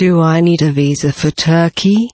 Do I need a visa for Turkey?